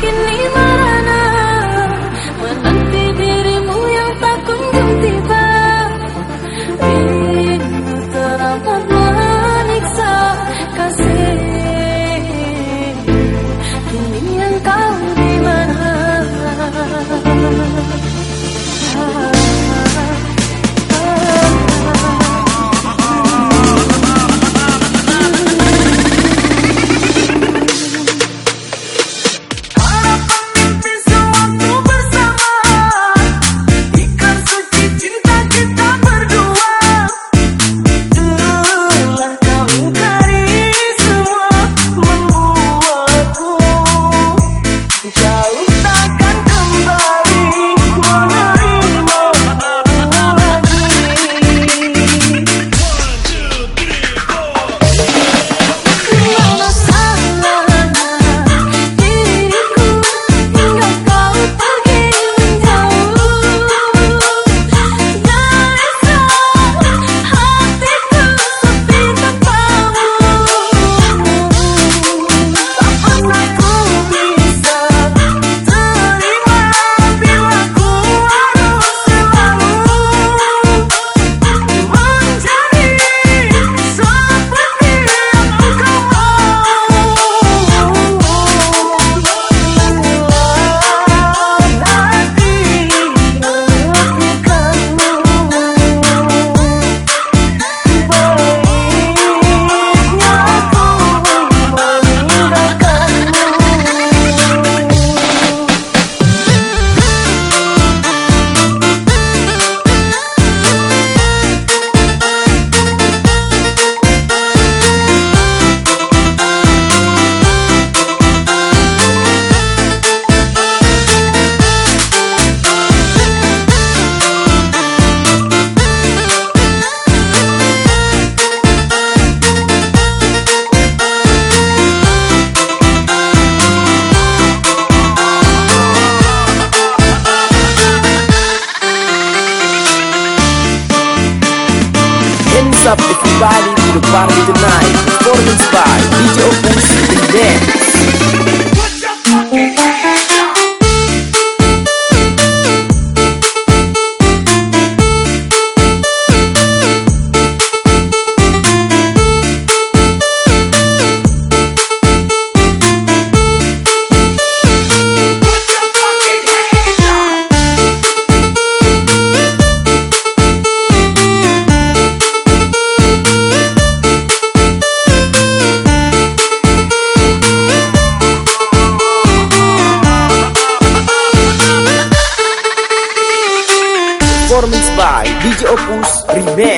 can up everybody to the party tonight Performance by DJ Opus and os primeiros.